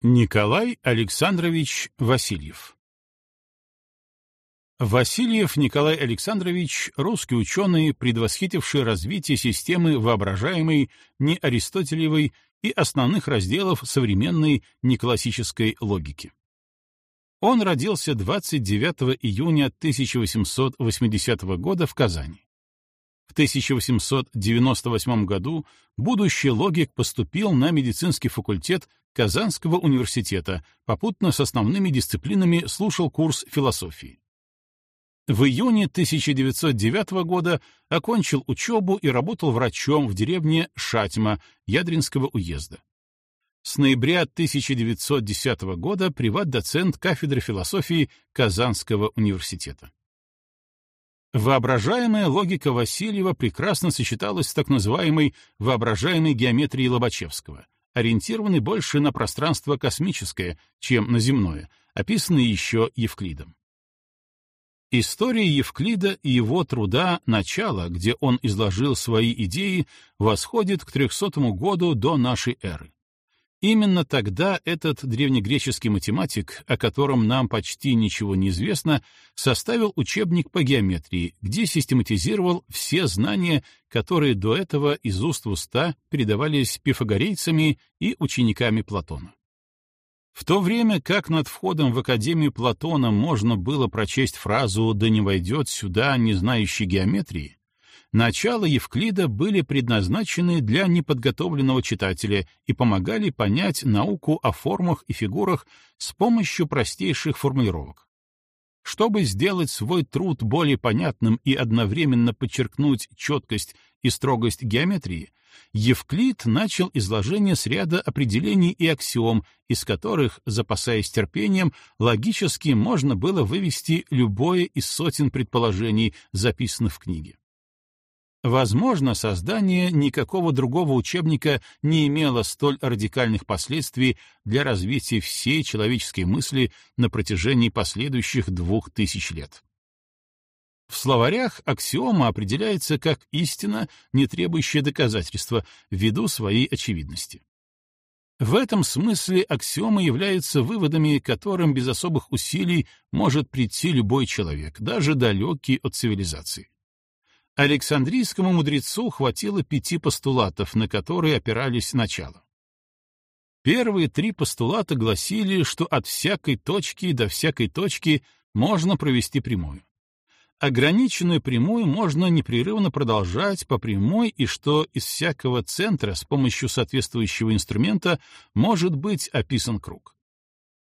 Николай Александрович Васильев Васильев Николай Александрович — русский ученый, предвосхитивший развитие системы воображаемой, неаристотелевой и основных разделов современной неклассической логики. Он родился 29 июня 1880 года в Казани. В 1898 году будущий логик поступил на медицинский факультет Казанского университета, попутно с основными дисциплинами слушал курс философии. В июне 1909 года окончил учебу и работал врачом в деревне Шатьма Ядринского уезда. С ноября 1910 года приват-доцент кафедры философии Казанского университета. Воображаемая логика Васильева прекрасно сочеталась с так называемой воображаемой геометрией Лобачевского, ориентированной больше на пространство космическое, чем на земное, описанной еще Евклидом. История Евклида и его труда «Начало», где он изложил свои идеи, восходит к 300 году до нашей эры. Именно тогда этот древнегреческий математик, о котором нам почти ничего не известно, составил учебник по геометрии, где систематизировал все знания, которые до этого из уст в уста передавались пифагорейцами и учениками Платона. В то время как над входом в Академию Платона можно было прочесть фразу «Да не войдет сюда, не знающий геометрии», начала Евклида были предназначены для неподготовленного читателя и помогали понять науку о формах и фигурах с помощью простейших формулировок. Чтобы сделать свой труд более понятным и одновременно подчеркнуть четкость и строгость геометрии, Евклид начал изложение с ряда определений и аксиом, из которых, запасаясь терпением, логически можно было вывести любое из сотен предположений, записанных в книге. Возможно, создание никакого другого учебника не имело столь радикальных последствий для развития всей человеческой мысли на протяжении последующих двух тысяч лет. В словарях аксиома определяется как истина, не требующая доказательства, ввиду своей очевидности. В этом смысле аксиомы являются выводами, которым без особых усилий может прийти любой человек, даже далекий от цивилизации. Александрийскому мудрецу хватило пяти постулатов, на которые опирались начало. Первые три постулата гласили, что от всякой точки до всякой точки можно провести прямую. Ограниченную прямую можно непрерывно продолжать по прямой и что из всякого центра с помощью соответствующего инструмента может быть описан круг.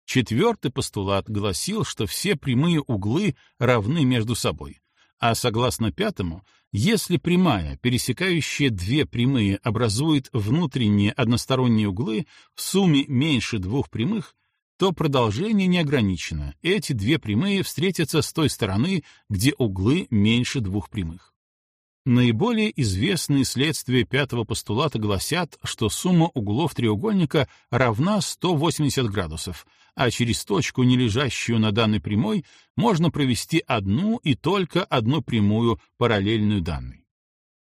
Четвертый постулат гласил, что все прямые углы равны между собой, а согласно пятому, если прямая, пересекающая две прямые, образует внутренние односторонние углы в сумме меньше двух прямых, то продолжение не ограничено. Эти две прямые встретятся с той стороны, где углы меньше двух прямых. Наиболее известные следствия пятого постулата гласят, что сумма углов треугольника равна 180 градусов, а через точку, не лежащую на данной прямой, можно провести одну и только одну прямую, параллельную данной.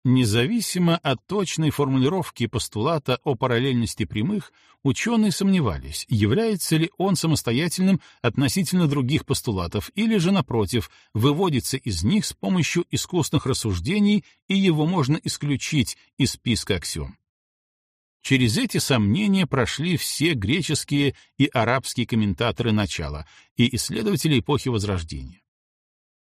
Независимо от точной формулировки постулата о параллельности прямых, ученые сомневались, является ли он самостоятельным относительно других постулатов или же, напротив, выводится из них с помощью искусственных рассуждений и его можно исключить из списка аксиом. Через эти сомнения прошли все греческие и арабские комментаторы начала и исследователи эпохи Возрождения.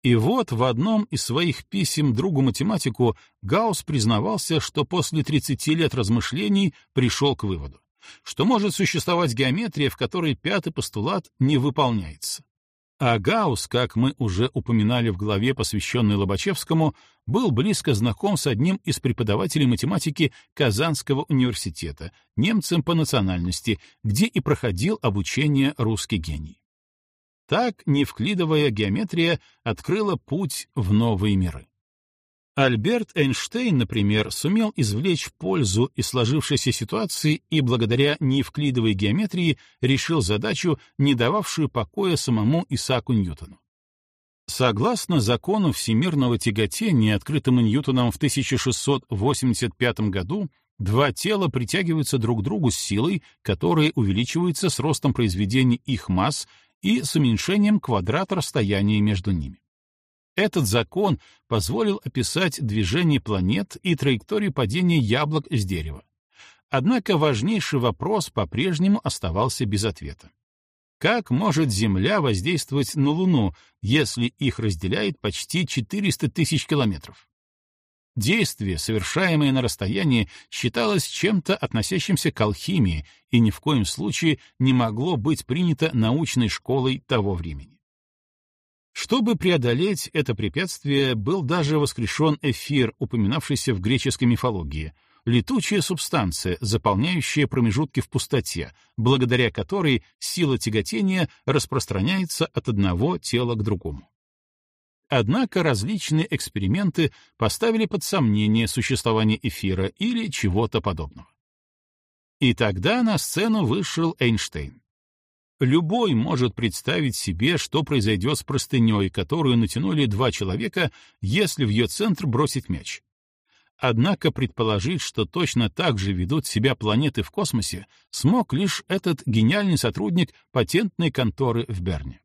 И вот в одном из своих писем другу-математику Гаусс признавался, что после 30 лет размышлений пришел к выводу, что может существовать геометрия, в которой пятый постулат не выполняется. А Гаусс, как мы уже упоминали в главе, посвященной Лобачевскому, был близко знаком с одним из преподавателей математики Казанского университета, немцем по национальности, где и проходил обучение русский гений. Так невклидовая геометрия открыла путь в новые миры. Альберт Эйнштейн, например, сумел извлечь пользу из сложившейся ситуации и благодаря неевклидовой геометрии решил задачу, не дававшую покоя самому Исааку Ньютону. Согласно закону всемирного тяготения, открытому Ньютоном в 1685 году, Два тела притягиваются друг к другу с силой, которая увеличивается с ростом произведения их масс и с уменьшением квадрата расстояния между ними. Этот закон позволил описать движение планет и траекторию падения яблок с дерева. Однако важнейший вопрос по-прежнему оставался без ответа. Как может Земля воздействовать на Луну, если их разделяет почти 400 тысяч километров? Действие, совершаемое на расстоянии, считалось чем-то относящимся к алхимии и ни в коем случае не могло быть принято научной школой того времени. Чтобы преодолеть это препятствие, был даже воскрешен эфир, упоминавшийся в греческой мифологии, летучая субстанция, заполняющая промежутки в пустоте, благодаря которой сила тяготения распространяется от одного тела к другому. Однако различные эксперименты поставили под сомнение существование эфира или чего-то подобного. И тогда на сцену вышел Эйнштейн. Любой может представить себе, что произойдет с простыней, которую натянули два человека, если в ее центр бросить мяч. Однако предположить, что точно так же ведут себя планеты в космосе, смог лишь этот гениальный сотрудник патентной конторы в Берне.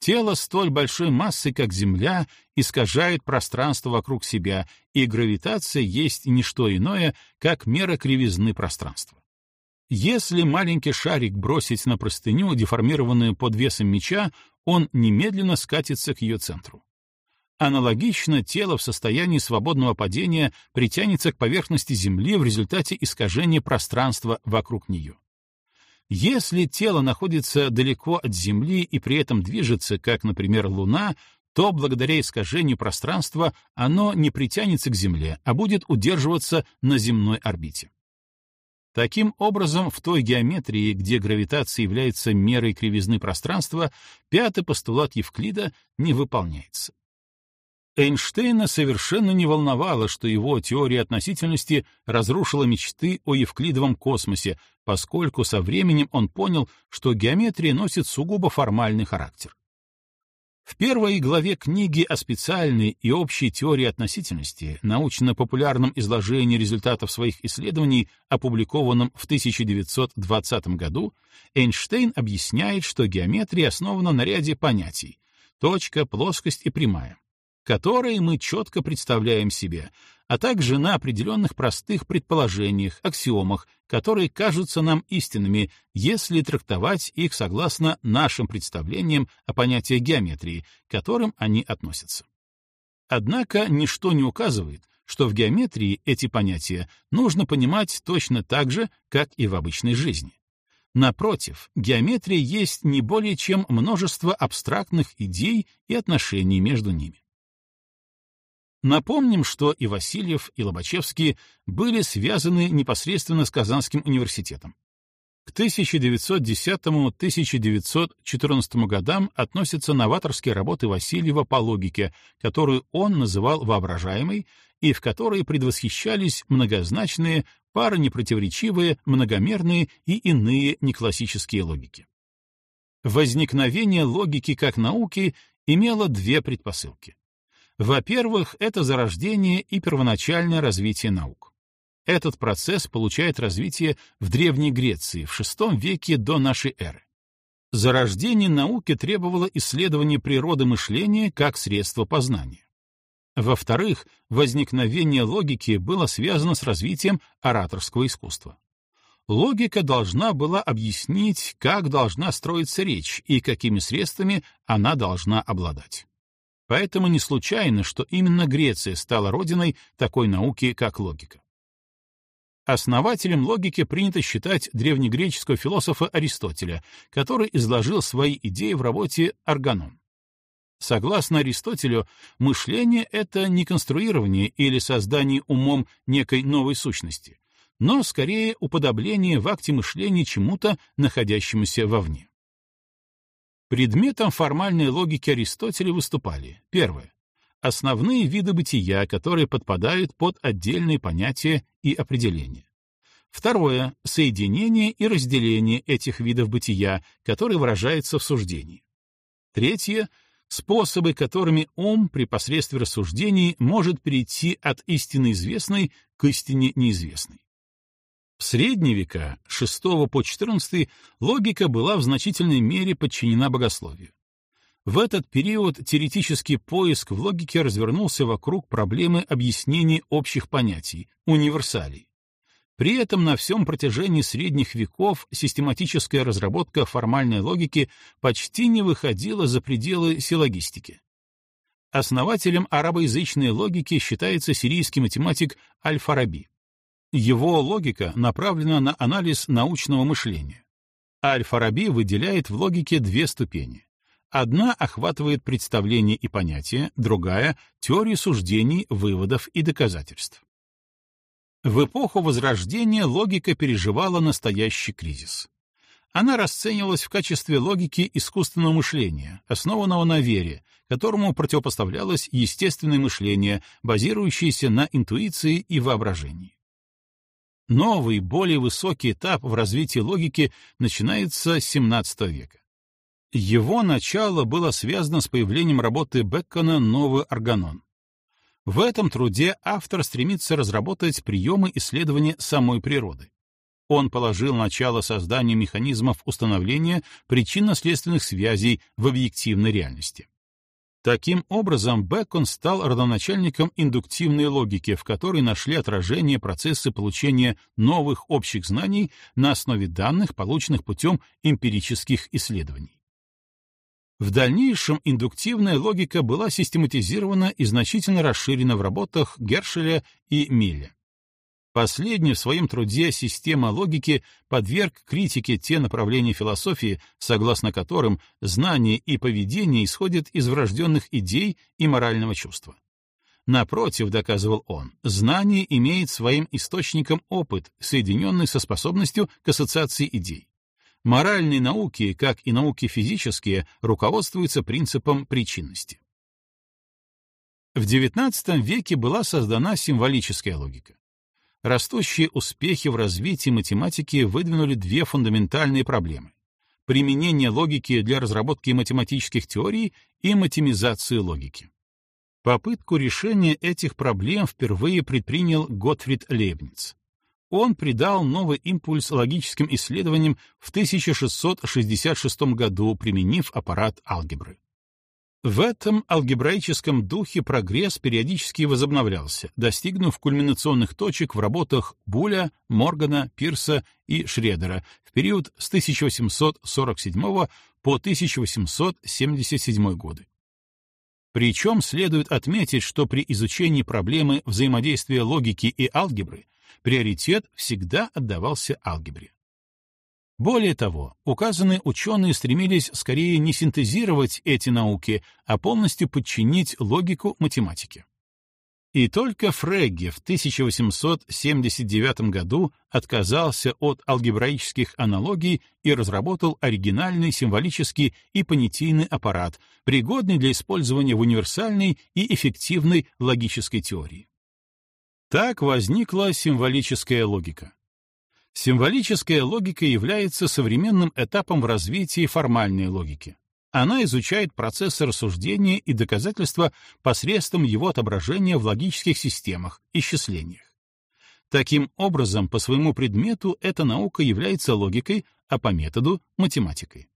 Тело столь большой массы, как Земля, искажает пространство вокруг себя, и гравитация есть не что иное, как мера кривизны пространства. Если маленький шарик бросить на простыню, деформированную под весом мяча, он немедленно скатится к ее центру. Аналогично тело в состоянии свободного падения притянется к поверхности Земли в результате искажения пространства вокруг нее. Если тело находится далеко от Земли и при этом движется, как, например, Луна, то благодаря искажению пространства оно не притянется к Земле, а будет удерживаться на земной орбите. Таким образом, в той геометрии, где гравитация является мерой кривизны пространства, пятый постулат Евклида не выполняется. Эйнштейна совершенно не волновало, что его теория относительности разрушила мечты о евклидовом космосе, поскольку со временем он понял, что геометрия носит сугубо формальный характер. В первой главе книги о специальной и общей теории относительности, научно-популярном изложении результатов своих исследований, опубликованном в 1920 году, Эйнштейн объясняет, что геометрия основана на ряде понятий — точка, плоскость и прямая которые мы четко представляем себе, а также на определенных простых предположениях, аксиомах, которые кажутся нам истинными, если трактовать их согласно нашим представлениям о понятии геометрии, к которым они относятся. Однако ничто не указывает, что в геометрии эти понятия нужно понимать точно так же, как и в обычной жизни. Напротив, геометрия есть не более чем множество абстрактных идей и отношений между ними. Напомним, что и Васильев, и Лобачевский были связаны непосредственно с Казанским университетом. К 1910-1914 годам относятся новаторские работы Васильева по логике, которую он называл воображаемой, и в которой предвосхищались многозначные, паронепротиворечивые, многомерные и иные неклассические логики. Возникновение логики как науки имело две предпосылки. Во-первых, это зарождение и первоначальное развитие наук. Этот процесс получает развитие в Древней Греции в VI веке до нашей эры. Зарождение науки требовало исследования природы мышления как средства познания. Во-вторых, возникновение логики было связано с развитием ораторского искусства. Логика должна была объяснить, как должна строиться речь и какими средствами она должна обладать. Поэтому не случайно, что именно Греция стала родиной такой науки, как логика. Основателем логики принято считать древнегреческого философа Аристотеля, который изложил свои идеи в работе «Органон». Согласно Аристотелю, мышление — это не конструирование или создание умом некой новой сущности, но скорее уподобление в акте мышления чему-то, находящемуся вовне. Предметом формальной логики Аристотеля выступали первое основные виды бытия, которые подпадают под отдельные понятия и определения. Второе — соединение и разделение этих видов бытия, которые выражаются в суждении. Третье — способы, которыми ум при посредстве рассуждений может перейти от истины известной к истине неизвестной. В средние века, VI по XIV, логика была в значительной мере подчинена богословию. В этот период теоретический поиск в логике развернулся вокруг проблемы объяснения общих понятий, универсалей. При этом на всем протяжении средних веков систематическая разработка формальной логики почти не выходила за пределы силлогистики. Основателем арабоязычной логики считается сирийский математик Аль-Фараби. Его логика направлена на анализ научного мышления. Аль-Фараби выделяет в логике две ступени. Одна охватывает представления и понятия, другая — теорию суждений, выводов и доказательств. В эпоху Возрождения логика переживала настоящий кризис. Она расценивалась в качестве логики искусственного мышления, основанного на вере, которому противопоставлялось естественное мышление, базирующееся на интуиции и воображении. Новый, более высокий этап в развитии логики начинается с XVII века. Его начало было связано с появлением работы Беккона «Новый органон». В этом труде автор стремится разработать приемы исследования самой природы. Он положил начало созданию механизмов установления причинно-следственных связей в объективной реальности. Таким образом, Бекон стал родоначальником индуктивной логики, в которой нашли отражение процессы получения новых общих знаний на основе данных, полученных путем эмпирических исследований. В дальнейшем индуктивная логика была систематизирована и значительно расширена в работах Гершеля и Милля. Последний в своем труде «Система логики» подверг критике те направления философии, согласно которым знание и поведение исходят из врожденных идей и морального чувства. Напротив, доказывал он, знание имеет своим источником опыт, соединенный со способностью к ассоциации идей. Моральные науки, как и науки физические, руководствуются принципом причинности. В XIX веке была создана символическая логика. Растущие успехи в развитии математики выдвинули две фундаментальные проблемы — применение логики для разработки математических теорий и матемизацию логики. Попытку решения этих проблем впервые предпринял Готфрид Лейбниц он придал новый импульс логическим исследованиям в 1666 году, применив аппарат алгебры. В этом алгебраическом духе прогресс периодически возобновлялся, достигнув кульминационных точек в работах Буля, Моргана, Пирса и Шредера в период с 1847 по 1877 годы. Причем следует отметить, что при изучении проблемы взаимодействия логики и алгебры приоритет всегда отдавался алгебре. Более того, указанные ученые стремились скорее не синтезировать эти науки, а полностью подчинить логику математике. И только Фрегге в 1879 году отказался от алгебраических аналогий и разработал оригинальный символический и понятийный аппарат, пригодный для использования в универсальной и эффективной логической теории. Так возникла символическая логика. Символическая логика является современным этапом в развитии формальной логики. Она изучает процессы рассуждения и доказательства посредством его отображения в логических системах, исчислениях. Таким образом, по своему предмету эта наука является логикой, а по методу — математикой.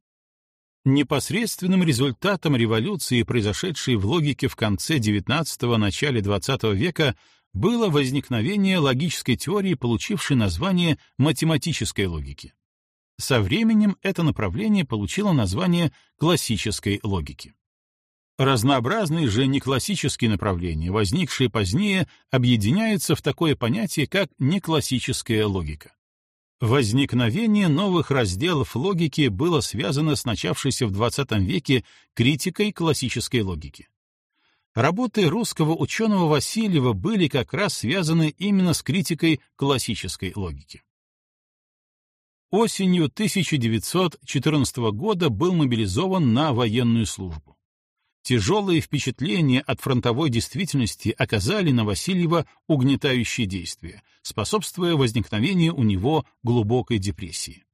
Непосредственным результатом революции, произошедшей в логике в конце XIX – начале XX века, было возникновение логической теории, получившей название математической логики. Со временем это направление получило название классической логики. Разнообразные же неклассические направления, возникшие позднее, объединяются в такое понятие, как неклассическая логика. Возникновение новых разделов логики было связано с начавшейся в XX веке критикой классической логики. Работы русского ученого Васильева были как раз связаны именно с критикой классической логики. Осенью 1914 года был мобилизован на военную службу. Тяжелые впечатления от фронтовой действительности оказали на Васильева угнетающие действия, способствуя возникновению у него глубокой депрессии.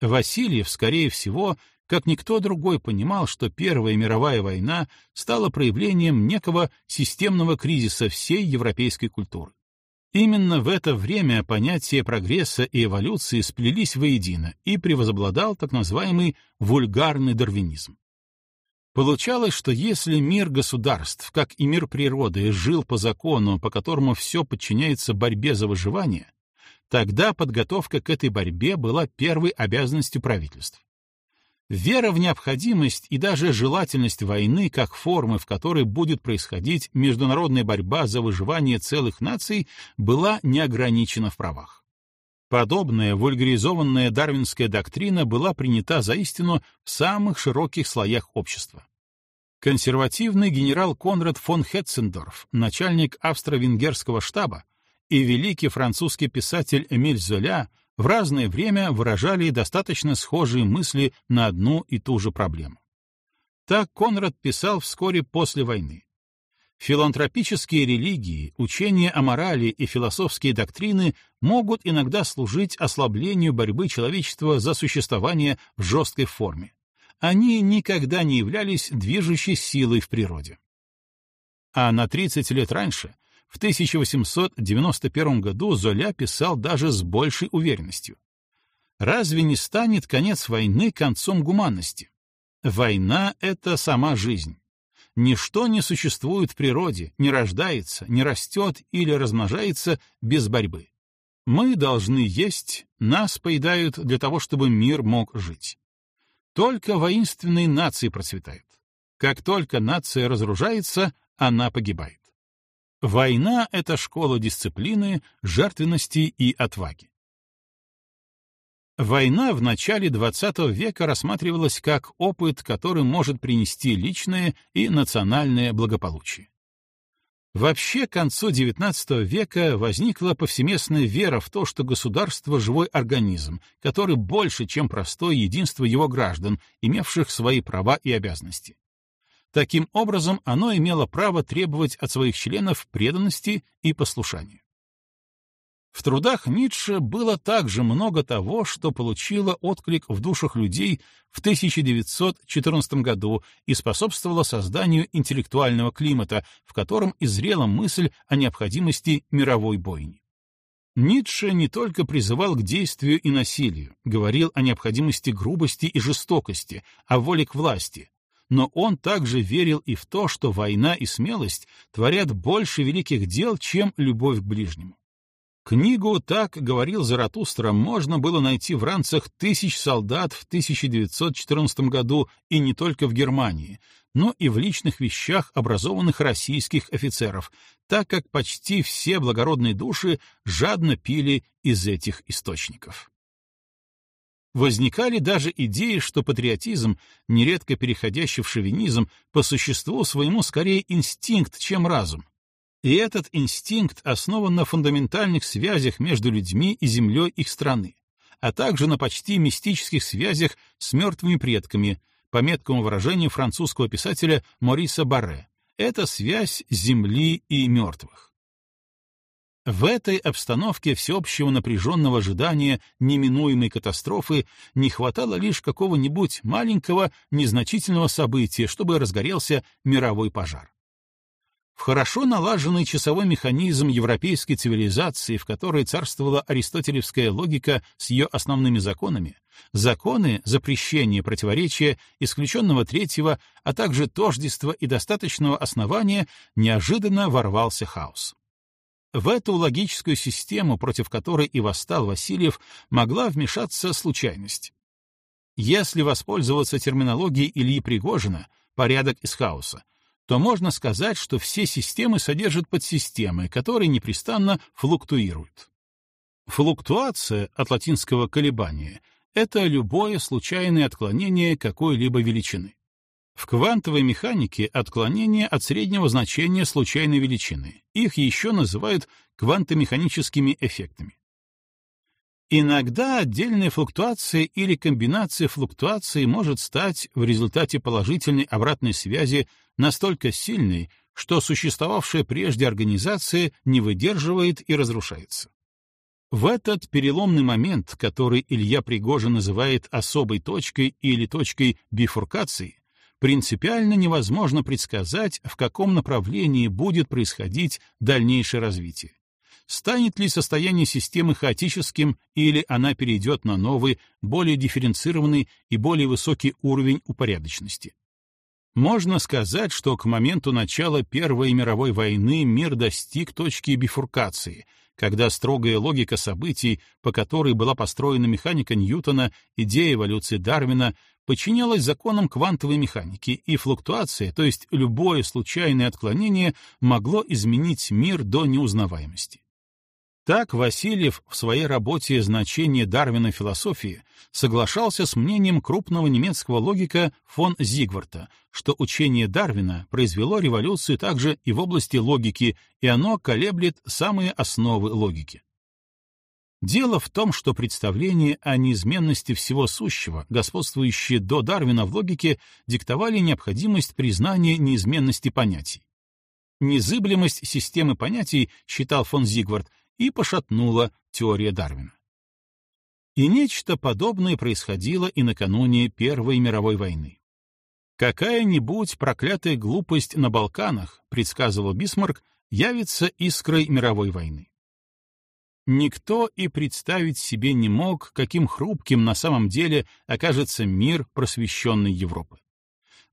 Васильев, скорее всего, как никто другой понимал, что Первая мировая война стала проявлением некого системного кризиса всей европейской культуры. Именно в это время понятия прогресса и эволюции сплелись воедино и превозобладал так называемый вульгарный дарвинизм. Получалось, что если мир государств, как и мир природы, жил по закону, по которому все подчиняется борьбе за выживание, тогда подготовка к этой борьбе была первой обязанностью правительств. Вера в необходимость и даже желательность войны как формы, в которой будет происходить международная борьба за выживание целых наций, была не ограничена в правах. Подобная вульгаризованная дарвинская доктрина была принята за истину в самых широких слоях общества. Консервативный генерал Конрад фон Хетцендорф, начальник австро-венгерского штаба, и великий французский писатель Эмиль Золя в разное время выражали достаточно схожие мысли на одну и ту же проблему. Так Конрад писал вскоре после войны. Филантропические религии, учения о морали и философские доктрины могут иногда служить ослаблению борьбы человечества за существование в жесткой форме. Они никогда не являлись движущей силой в природе. А на 30 лет раньше в 1891 году Золя писал даже с большей уверенностью. Разве не станет конец войны концом гуманности? Война — это сама жизнь. Ничто не существует в природе, не рождается, не растет или размножается без борьбы. Мы должны есть, нас поедают для того, чтобы мир мог жить. Только воинственные нации процветают. Как только нация разоружается, она погибает. Война — это школа дисциплины, жертвенности и отваги. Война в начале XX века рассматривалась как опыт, который может принести личное и национальное благополучие. Вообще, к концу XIX века возникла повсеместная вера в то, что государство — живой организм, который больше, чем простое единство его граждан, имевших свои права и обязанности. Таким образом, оно имело право требовать от своих членов преданности и послушания. В трудах Ницше было также много того, что получило отклик в душах людей в 1914 году и способствовало созданию интеллектуального климата, в котором изрела мысль о необходимости мировой бойни. Ницше не только призывал к действию и насилию, говорил о необходимости грубости и жестокости, о воле к власти, но он также верил и в то, что война и смелость творят больше великих дел, чем любовь к ближнему. Книгу «Так говорил Заратустра» можно было найти в ранцах тысяч солдат в 1914 году и не только в Германии, но и в личных вещах образованных российских офицеров, так как почти все благородные души жадно пили из этих источников. Возникали даже идеи, что патриотизм, нередко переходящий в шовинизм, по существу своему скорее инстинкт, чем разум. И этот инстинкт основан на фундаментальных связях между людьми и землей их страны, а также на почти мистических связях с мертвыми предками, по меткому выражению французского писателя Мориса Барре. Это связь земли и мертвых. В этой обстановке всеобщего напряженного ожидания неминуемой катастрофы не хватало лишь какого-нибудь маленького, незначительного события, чтобы разгорелся мировой пожар. В хорошо налаженный часовой механизм европейской цивилизации, в которой царствовала аристотелевская логика с ее основными законами, законы запрещения противоречия, исключенного третьего, а также тождества и достаточного основания, неожиданно ворвался хаос. В эту логическую систему, против которой и восстал Васильев, могла вмешаться случайность. Если воспользоваться терминологией Ильи Пригожина «порядок из хаоса», то можно сказать, что все системы содержат подсистемы, которые непрестанно флуктуируют. Флуктуация от латинского колебания — это любое случайное отклонение какой-либо величины. В квантовой механике отклонение от среднего значения случайной величины. Их еще называют квантомеханическими эффектами. Иногда отдельная флуктуация или комбинация флуктуаций может стать в результате положительной обратной связи настолько сильной, что существовавшая прежде организация не выдерживает и разрушается. В этот переломный момент, который Илья Пригожин называет особой точкой или точкой бифуркации, принципиально невозможно предсказать, в каком направлении будет происходить дальнейшее развитие. станет ли состояние системы хаотическим или она перейдет на новый, более дифференцированный и более высокий уровень упорядоченности. Можно сказать, что к моменту начала Первой мировой войны мир достиг точки бифуркации, когда строгая логика событий, по которой была построена механика Ньютона, идея эволюции Дарвина, подчинялась законам квантовой механики, и флуктуация, то есть любое случайное отклонение, могло изменить мир до неузнаваемости. Так Васильев в своей работе «Значение Дарвина философии» соглашался с мнением крупного немецкого логика фон Зигварта, что учение Дарвина произвело революцию также и в области логики, и оно колеблет самые основы логики. Дело в том, что представление о неизменности всего сущего, господствующее до Дарвина в логике, диктовали необходимость признания неизменности понятий. Незыблемость системы понятий, считал фон Зигвард, и пошатнула теория Дарвина. И нечто подобное происходило и накануне Первой мировой войны. Какая-нибудь проклятая глупость на Балканах, предсказывал Бисмарк, явится искрой мировой войны. Никто и представить себе не мог, каким хрупким на самом деле окажется мир просвещенной Европы.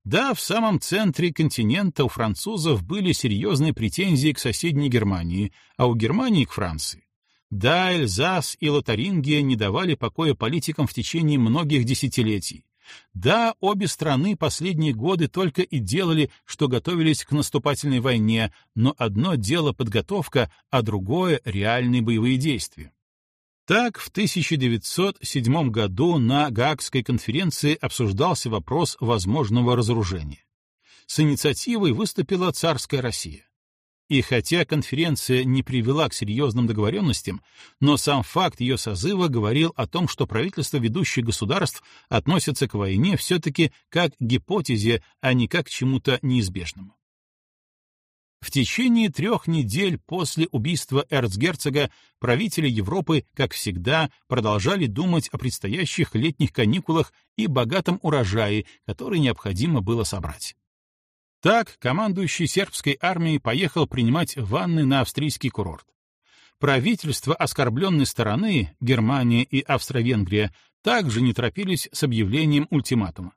Да, в самом центре континента у французов были серьезные претензии к соседней Германии, а у Германии — к Франции. Да, Эльзас и Лотарингия не давали покоя политикам в течение многих десятилетий. Да, обе страны последние годы только и делали, что готовились к наступательной войне, но одно дело подготовка, а другое — реальные боевые действия. Так, в 1907 году на Гаагской конференции обсуждался вопрос возможного разоружения. С инициативой выступила царская Россия. И хотя конференция не привела к серьезным договоренностям, но сам факт ее созыва говорил о том, что правительства ведущих государств относятся к войне все-таки как к гипотезе, а не как к чему-то неизбежному. В течение трех недель после убийства эрцгерцога правители Европы, как всегда, продолжали думать о предстоящих летних каникулах и богатом урожае, который необходимо было собрать. Так командующий сербской армией поехал принимать ванны на австрийский курорт. Правительства оскорбленной стороны, Германия и Австро-Венгрия, также не торопились с объявлением ультиматума.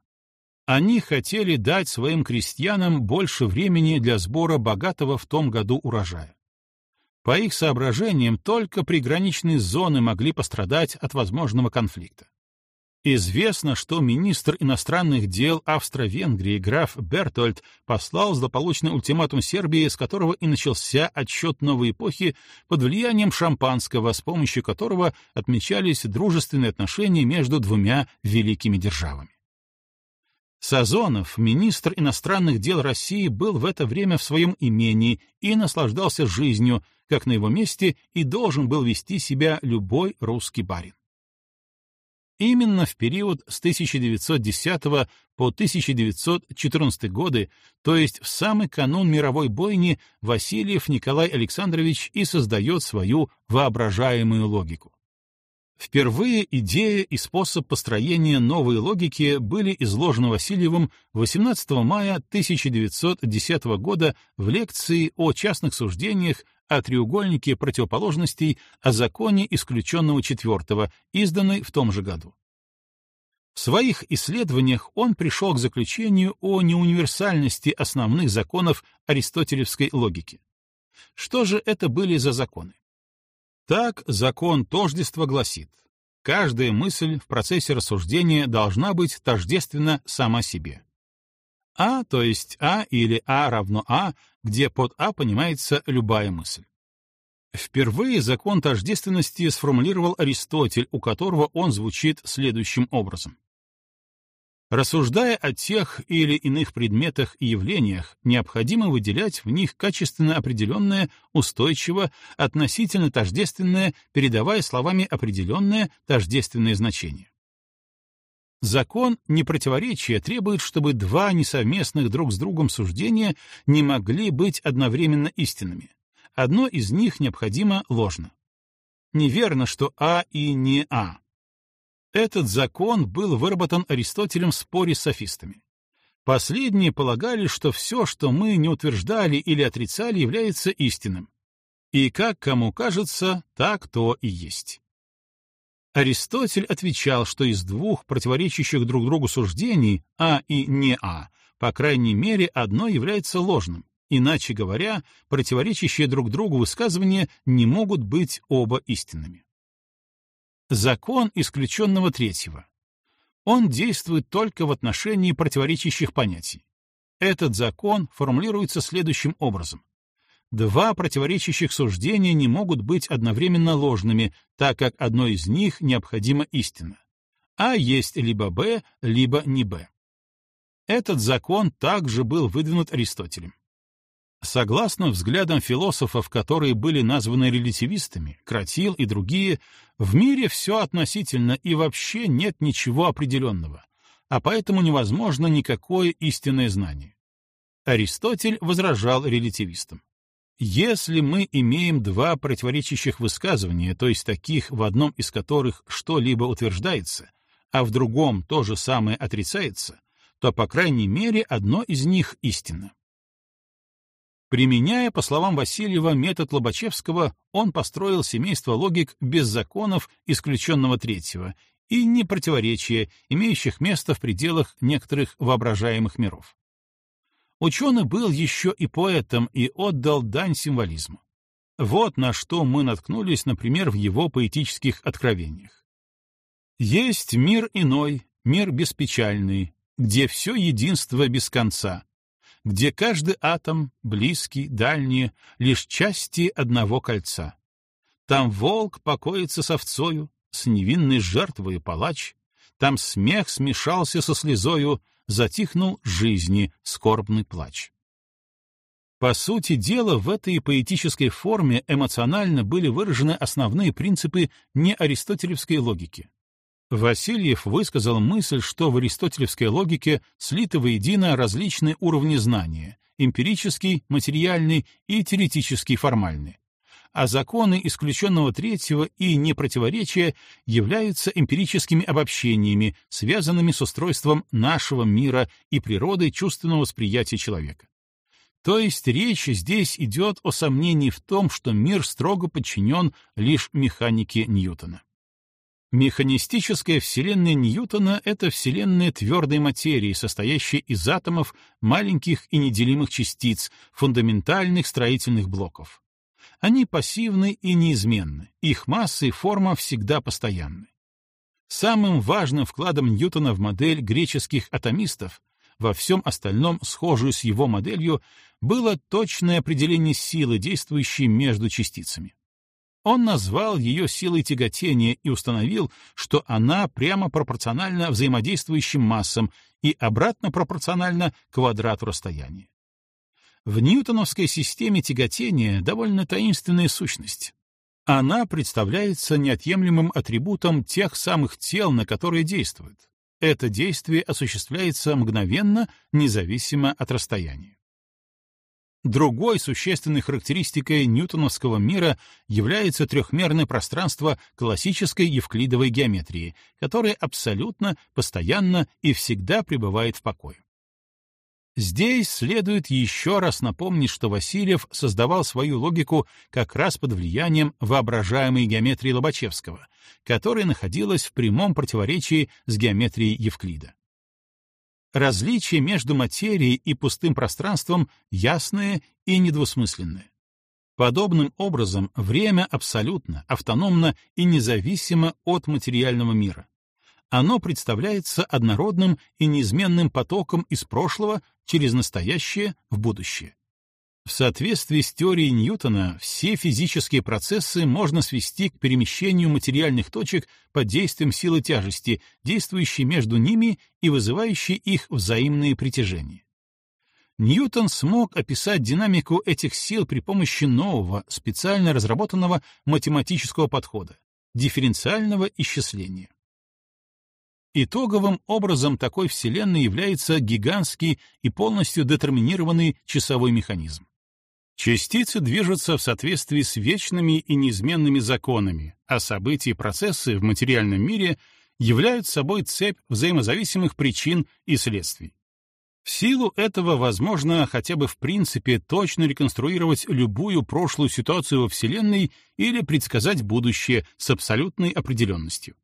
Они хотели дать своим крестьянам больше времени для сбора богатого в том году урожая. По их соображениям, только приграничные зоны могли пострадать от возможного конфликта. Известно, что министр иностранных дел Австро-Венгрии граф Бертольд послал злополучный ультиматум Сербии, с которого и начался отсчет новой эпохи под влиянием шампанского, с помощью которого отмечались дружественные отношения между двумя великими державами. Сазонов, министр иностранных дел России, был в это время в своем имении и наслаждался жизнью, как на его месте и должен был вести себя любой русский барин. Именно в период с 1910 по 1914 годы, то есть в самый канун мировой бойни, Васильев Николай Александрович и создает свою воображаемую логику. Впервые идея и способ построения новой логики были изложены Васильевым 18 мая 1910 года в лекции о частных суждениях о треугольнике противоположностей о законе исключенного четвертого, изданной в том же году. В своих исследованиях он пришел к заключению о неуниверсальности основных законов аристотелевской логики. Что же это были за законы? Так закон тождества гласит, каждая мысль в процессе рассуждения должна быть тождественна сама себе. А, то есть А или А равно А, где под А понимается любая мысль. Впервые закон тождественности сформулировал Аристотель, у которого он звучит следующим образом. Рассуждая о тех или иных предметах и явлениях, необходимо выделять в них качественно определенное, устойчиво, относительно тождественное, передавая словами определенное, тождественное значение. Закон непротиворечия требует, чтобы два несовместных друг с другом суждения не могли быть одновременно истинными. Одно из них необходимо ложно. Неверно, что А и не А. Этот закон был выработан Аристотелем в споре с софистами. Последние полагали, что все, что мы не утверждали или отрицали, является истинным. И как кому кажется, так то и есть. Аристотель отвечал, что из двух противоречащих друг другу суждений А и не А, по крайней мере, одно является ложным. Иначе говоря, противоречащие друг другу высказывания не могут быть оба истинными. Закон исключенного третьего. Он действует только в отношении противоречащих понятий. Этот закон формулируется следующим образом. Два противоречащих суждения не могут быть одновременно ложными, так как одно из них необходимо истинно. А есть либо Б, либо не Б. Этот закон также был выдвинут Аристотелем. Согласно взглядам философов, которые были названы релятивистами, Кратил и другие, в мире все относительно и вообще нет ничего определенного, а поэтому невозможно никакое истинное знание. Аристотель возражал релятивистам. Если мы имеем два противоречащих высказывания, то есть таких, в одном из которых что-либо утверждается, а в другом то же самое отрицается, то, по крайней мере, одно из них истинно. Применяя, по словам Васильева, метод Лобачевского, он построил семейство логик без законов исключенного третьего и непротиворечия, имеющих место в пределах некоторых воображаемых миров. Ученый был еще и поэтом и отдал дань символизму. Вот на что мы наткнулись, например, в его поэтических откровениях. Есть мир иной, мир беспечальный, где все единство без конца, где каждый атом, близкий, дальний, лишь части одного кольца. Там волк покоится с овцою, с невинной жертвой палач, там смех смешался со слезою, затихнул жизни скорбный плач. По сути дела, в этой поэтической форме эмоционально были выражены основные принципы неаристотелевской логики. Васильев высказал мысль, что в аристотелевской логике слиты воедино различные уровни знания — эмпирический, материальный и теоретический формальный. А законы исключенного третьего и непротиворечия являются эмпирическими обобщениями, связанными с устройством нашего мира и природой чувственного восприятия человека. То есть речь здесь идет о сомнении в том, что мир строго подчинен лишь механике Ньютона. Механистическая вселенная Ньютона — это вселенная твердой материи, состоящая из атомов, маленьких и неделимых частиц, фундаментальных строительных блоков. Они пассивны и неизменны, их масса и форма всегда постоянны. Самым важным вкладом Ньютона в модель греческих атомистов, во всем остальном схожую с его моделью, было точное определение силы, действующей между частицами. Он назвал ее силой тяготения и установил, что она прямо пропорциональна взаимодействующим массам и обратно пропорциональна квадрату расстояния. В ньютоновской системе тяготения довольно таинственная сущность. Она представляется неотъемлемым атрибутом тех самых тел, на которые действует. Это действие осуществляется мгновенно, независимо от расстояния. Другой существенной характеристикой ньютоновского мира является трехмерное пространство классической евклидовой геометрии, которое абсолютно, постоянно и всегда пребывает в покое. Здесь следует еще раз напомнить, что Васильев создавал свою логику как раз под влиянием воображаемой геометрии Лобачевского, которая находилась в прямом противоречии с геометрией Евклида. Различие между материей и пустым пространством ясное и недвусмысленное. Подобным образом время абсолютно, автономно и независимо от материального мира. Оно представляется однородным и неизменным потоком из прошлого через настоящее в будущее. В соответствии с теорией Ньютона, все физические процессы можно свести к перемещению материальных точек под действием силы тяжести, действующей между ними и вызывающей их взаимные притяжения. Ньютон смог описать динамику этих сил при помощи нового, специально разработанного математического подхода — дифференциального исчисления. Итоговым образом такой Вселенной является гигантский и полностью детерминированный часовой механизм. Частицы движутся в соответствии с вечными и неизменными законами, а события и процессы в материальном мире являются собой цепь взаимозависимых причин и следствий. В силу этого возможно хотя бы в принципе точно реконструировать любую прошлую ситуацию во Вселенной или предсказать будущее с абсолютной определенностью.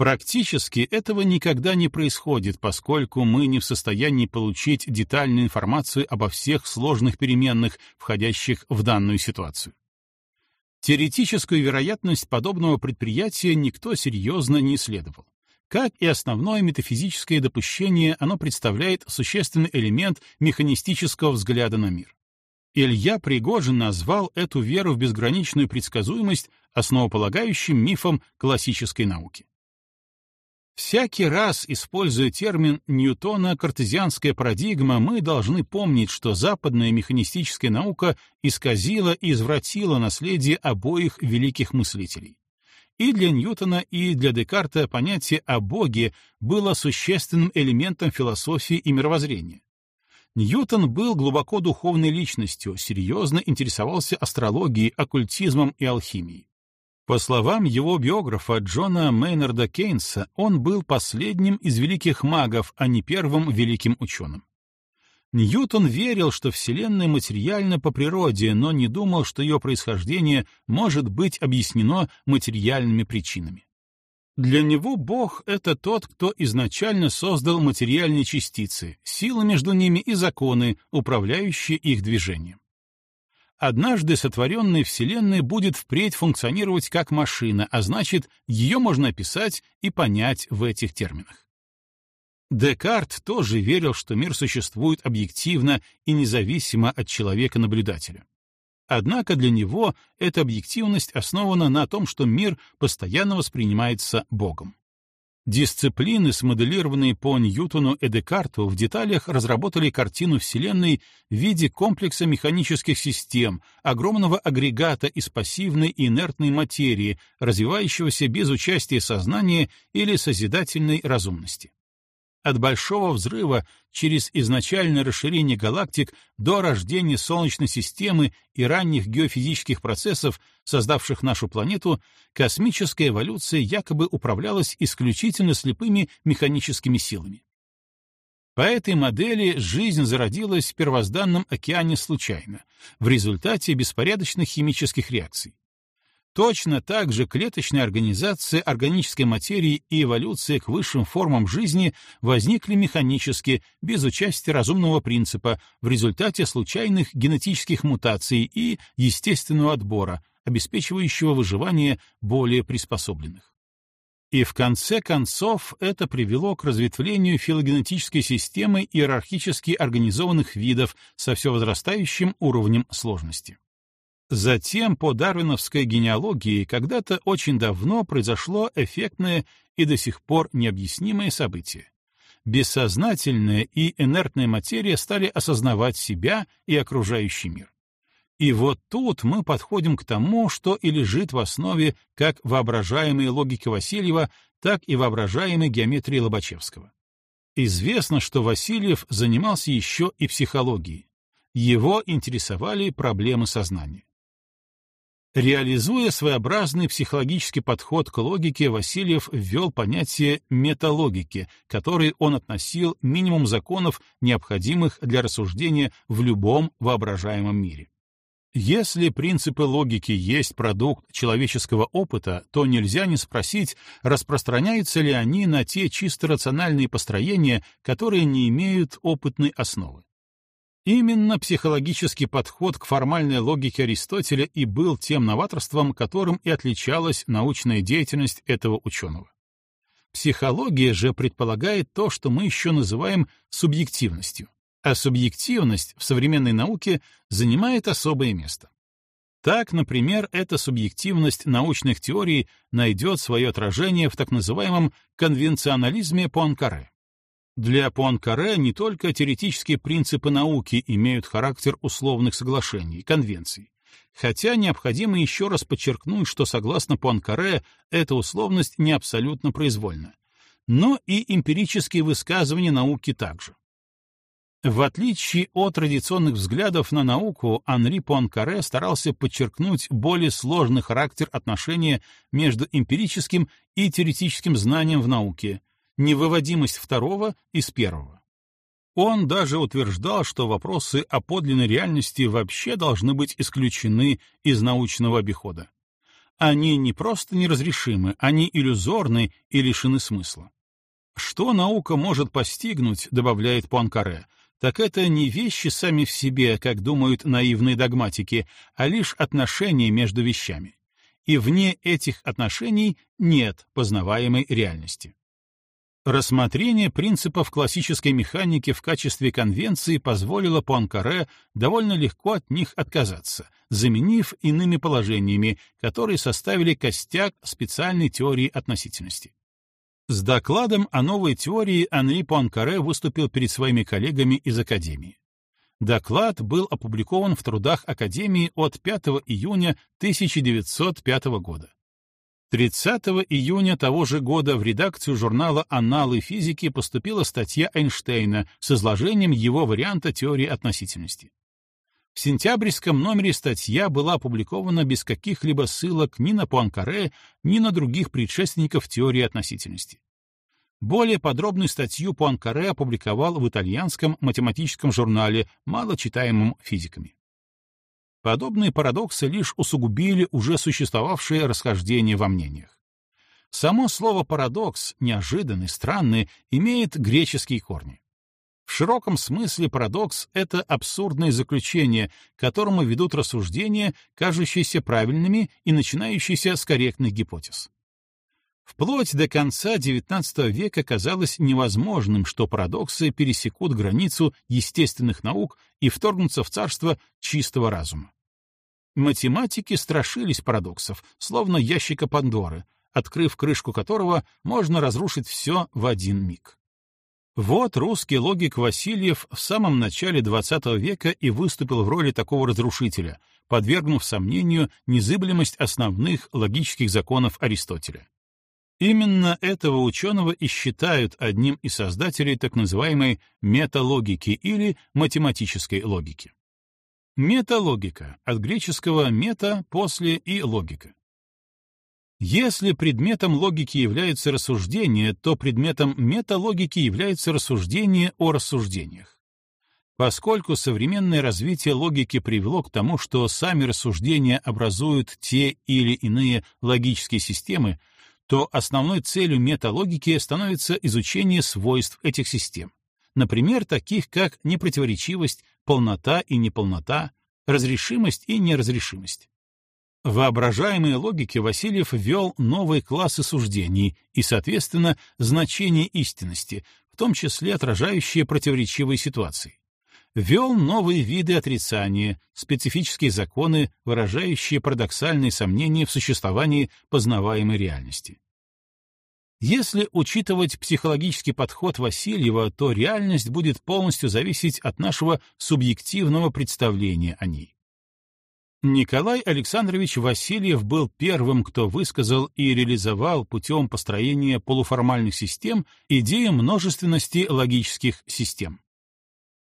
Практически этого никогда не происходит, поскольку мы не в состоянии получить детальную информацию обо всех сложных переменных, входящих в данную ситуацию. Теоретическую вероятность подобного предприятия никто серьезно не исследовал. Как и основное метафизическое допущение, оно представляет существенный элемент механистического взгляда на мир. Илья Пригожин назвал эту веру в безграничную предсказуемость основополагающим мифом классической науки. Всякий раз, используя термин Ньютона «картезианская парадигма», мы должны помнить, что западная механистическая наука исказила и извратила наследие обоих великих мыслителей. И для Ньютона, и для Декарта понятие о Боге было существенным элементом философии и мировоззрения. Ньютон был глубоко духовной личностью, серьезно интересовался астрологией, оккультизмом и алхимией. По словам его биографа Джона Мейнарда Кейнса, он был последним из великих магов, а не первым великим ученым. Ньютон верил, что Вселенная материальна по природе, но не думал, что ее происхождение может быть объяснено материальными причинами. Для него Бог — это тот, кто изначально создал материальные частицы, силы между ними и законы, управляющие их движением. Однажды сотворенная Вселенная будет впредь функционировать как машина, а значит, ее можно описать и понять в этих терминах. Декарт тоже верил, что мир существует объективно и независимо от человека-наблюдателя. Однако для него эта объективность основана на том, что мир постоянно воспринимается Богом. Дисциплины, смоделированные по Ньютону и Декарту, в деталях разработали картину Вселенной в виде комплекса механических систем, огромного агрегата из пассивной и инертной материи, развивающегося без участия сознания или созидательной разумности. От Большого взрыва через изначальное расширение галактик до рождения Солнечной системы и ранних геофизических процессов, создавших нашу планету, космическая эволюция якобы управлялась исключительно слепыми механическими силами. По этой модели жизнь зародилась в первозданном океане случайно, в результате беспорядочных химических реакций. Точно так же клеточная организация органической материи и эволюция к высшим формам жизни возникли механически, без участия разумного принципа, в результате случайных генетических мутаций и естественного отбора, обеспечивающего выживание более приспособленных. И в конце концов это привело к разветвлению филогенетической системы иерархически организованных видов со все возрастающим уровнем сложности. Затем по дарвиновской генеалогии когда-то очень давно произошло эффектное и до сих пор необъяснимое событие. Бессознательная и инертная материя стали осознавать себя и окружающий мир. И вот тут мы подходим к тому, что и лежит в основе как воображаемой логики Васильева, так и воображаемой геометрии Лобачевского. Известно, что Васильев занимался еще и психологией. Его интересовали проблемы сознания. Реализуя своеобразный психологический подход к логике, Васильев ввел понятие металогики, который он относил минимум законов, необходимых для рассуждения в любом воображаемом мире. Если принципы логики есть продукт человеческого опыта, то нельзя не спросить, распространяются ли они на те чисто рациональные построения, которые не имеют опытной основы. Именно психологический подход к формальной логике Аристотеля и был тем новаторством, которым и отличалась научная деятельность этого ученого. Психология же предполагает то, что мы еще называем субъективностью, а субъективность в современной науке занимает особое место. Так, например, эта субъективность научных теорий найдет свое отражение в так называемом конвенционализме Пуанкаре. Для Пуанкаре не только теоретические принципы науки имеют характер условных соглашений, конвенций, хотя необходимо еще раз подчеркнуть, что согласно Пуанкаре эта условность не абсолютно произвольна, но и эмпирические высказывания науки также. В отличие от традиционных взглядов на науку, Анри Пуанкаре старался подчеркнуть более сложный характер отношения между эмпирическим и теоретическим знанием в науке, невыводимость второго из первого. Он даже утверждал, что вопросы о подлинной реальности вообще должны быть исключены из научного обихода. Они не просто неразрешимы, они иллюзорны и лишены смысла. Что наука может постигнуть, добавляет Пуанкаре, так это не вещи сами в себе, как думают наивные догматики, а лишь отношения между вещами. И вне этих отношений нет познаваемой реальности. Рассмотрение принципов классической механики в качестве конвенции позволило Пуанкаре довольно легко от них отказаться, заменив иными положениями, которые составили костяк специальной теории относительности. С докладом о новой теории Анри Пуанкаре выступил перед своими коллегами из Академии. Доклад был опубликован в трудах Академии от 5 июня 1905 года. 30 июня того же года в редакцию журнала «Анналы физики» поступила статья Эйнштейна с изложением его варианта теории относительности. В сентябрьском номере статья была опубликована без каких-либо ссылок ни на Пуанкаре, ни на других предшественников теории относительности. Более подробную статью Пуанкаре опубликовал в итальянском математическом журнале, мало читаемом физиками. Подобные парадоксы лишь усугубили уже существовавшие расхождения во мнениях. Само слово «парадокс», неожиданный, странный, имеет греческие корни. В широком смысле парадокс — это абсурдное заключение, к которому ведут рассуждения, кажущиеся правильными и начинающиеся с корректных гипотез. Вплоть до конца XIX века казалось невозможным, что парадоксы пересекут границу естественных наук и вторгнутся в царство чистого разума. Математики страшились парадоксов, словно ящика Пандоры, открыв крышку которого можно разрушить все в один миг. Вот русский логик Васильев в самом начале XX века и выступил в роли такого разрушителя, подвергнув сомнению незыблемость основных логических законов Аристотеля. Именно этого ученого и считают одним из создателей так называемой металогики или математической логики. Металогика от греческого «мета» — «после» и «логика». Если предметом логики является рассуждение, то предметом металогики является рассуждение о рассуждениях. Поскольку современное развитие логики привело к тому, что сами рассуждения образуют те или иные логические системы, то основной целью металогики становится изучение свойств этих систем, например, таких как непротиворечивость, полнота и неполнота, разрешимость и неразрешимость. В воображаемой логике Васильев ввел новые классы суждений и, соответственно, значение истинности, в том числе отражающие противоречивые ситуации. Ввел новые виды отрицания, специфические законы, выражающие парадоксальные сомнения в существовании познаваемой реальности. Если учитывать психологический подход Васильева, то реальность будет полностью зависеть от нашего субъективного представления о ней. Николай Александрович Васильев был первым, кто высказал и реализовал путем построения полуформальных систем идею множественности логических систем.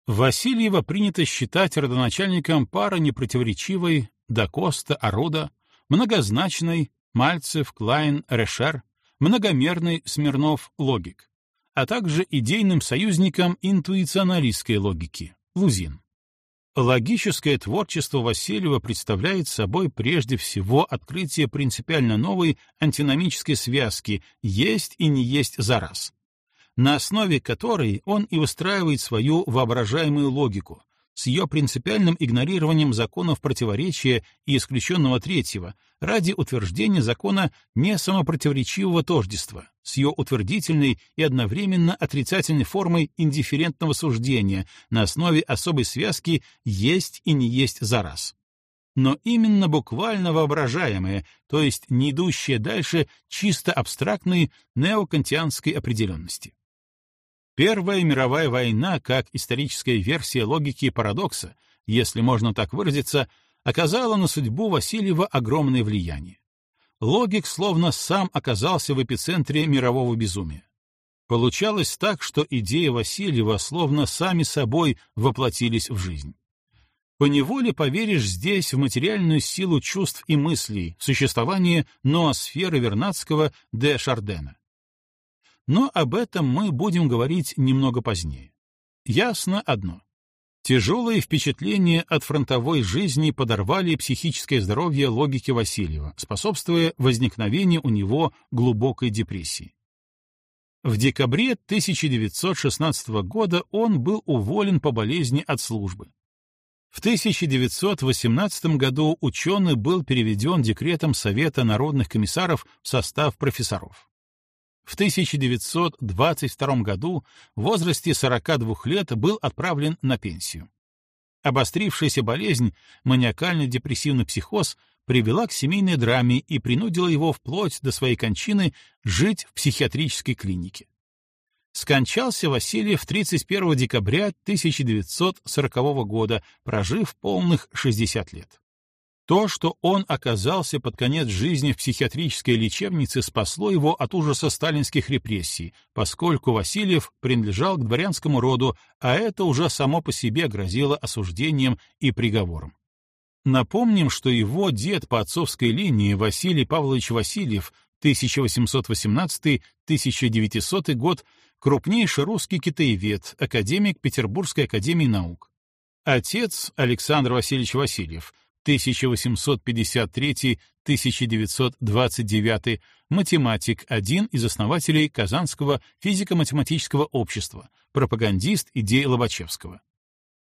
Васильева принято считать родоначальником пары непротиворечивой Дакоста, Аруда, многозначной Мальцев, Клайн, Решер, многомерный Смирнов логик, а также идейным союзником интуиционалистской логики Лузин. Логическое творчество Васильева представляет собой прежде всего открытие принципиально новой антиномической связки «есть и не есть за раз», на основе которой он и выстраивает свою воображаемую логику, с ее принципиальным игнорированием законов противоречия и исключенного третьего ради утверждения закона несамопротиворечивого тождества, с ее утвердительной и одновременно отрицательной формой индифферентного суждения на основе особой связки «есть и не есть за раз» но именно буквально воображаемое, то есть не идущее дальше чисто абстрактной неокантианской определенности. Первая мировая война, как историческая версия логики парадокса, если можно так выразиться, оказала на судьбу Васильева огромное влияние. Логик словно сам оказался в эпицентре мирового безумия. Получалось так, что идеи Васильева словно сами собой воплотились в жизнь. Поневоле поверишь здесь в материальную силу чувств и мыслей, в существование ноосферы Вернадского де Шардена. Но об этом мы будем говорить немного позднее. ясно одно. Тяжелые впечатления от фронтовой жизни подорвали психическое здоровье логики Васильева, способствуя возникновению у него глубокой депрессии. В декабре 1916 года он был уволен по болезни от службы. В 1918 году ученый был переведен декретом Совета народных комиссаров в состав профессоров. В 1922 году в возрасте 42 лет был отправлен на пенсию. Обострившаяся болезнь, маниакально-депрессивный психоз, привела к семейной драме и принудила его вплоть до своей кончины жить в психиатрической клинике. Скончался Васильев 31 декабря 1940 года, прожив полных 60 лет. То, что он оказался под конец жизни в психиатрической лечебнице, спасло его от ужаса сталинских репрессий, поскольку Васильев принадлежал к дворянскому роду, а это уже само по себе грозило осуждением и приговором. Напомним, что его дед по отцовской линии Василий Павлович Васильев 1818-1900 год крупнейший русский китаевед, академик Петербургской академии наук. Отец Александр Васильевич Васильев — 1853-1929, математик, один из основателей Казанского физико-математического общества, пропагандист идей Лобачевского.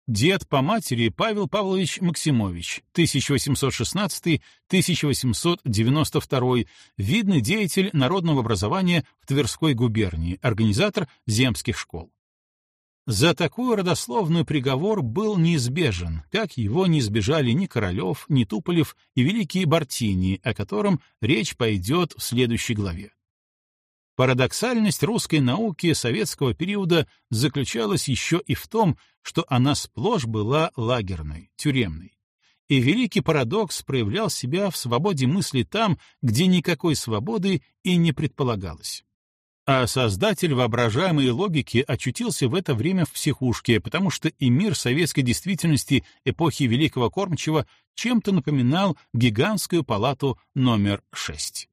Дед по матери Павел Павлович Максимович, 1816-1892, видный деятель народного образования в Тверской губернии, организатор земских школ. За такую родословную приговор был неизбежен, как его не избежали ни Королев, ни Туполев и великие Бартини, о котором речь пойдет в следующей главе. Парадоксальность русской науки советского периода заключалась еще и в том, что она сплошь была лагерной, тюремной. И великий парадокс проявлял себя в свободе мысли там, где никакой свободы и не предполагалось. А создатель воображаемой логики очутился в это время в психушке, потому что и мир советской действительности эпохи Великого Кормчего чем-то напоминал гигантскую палату номер 6.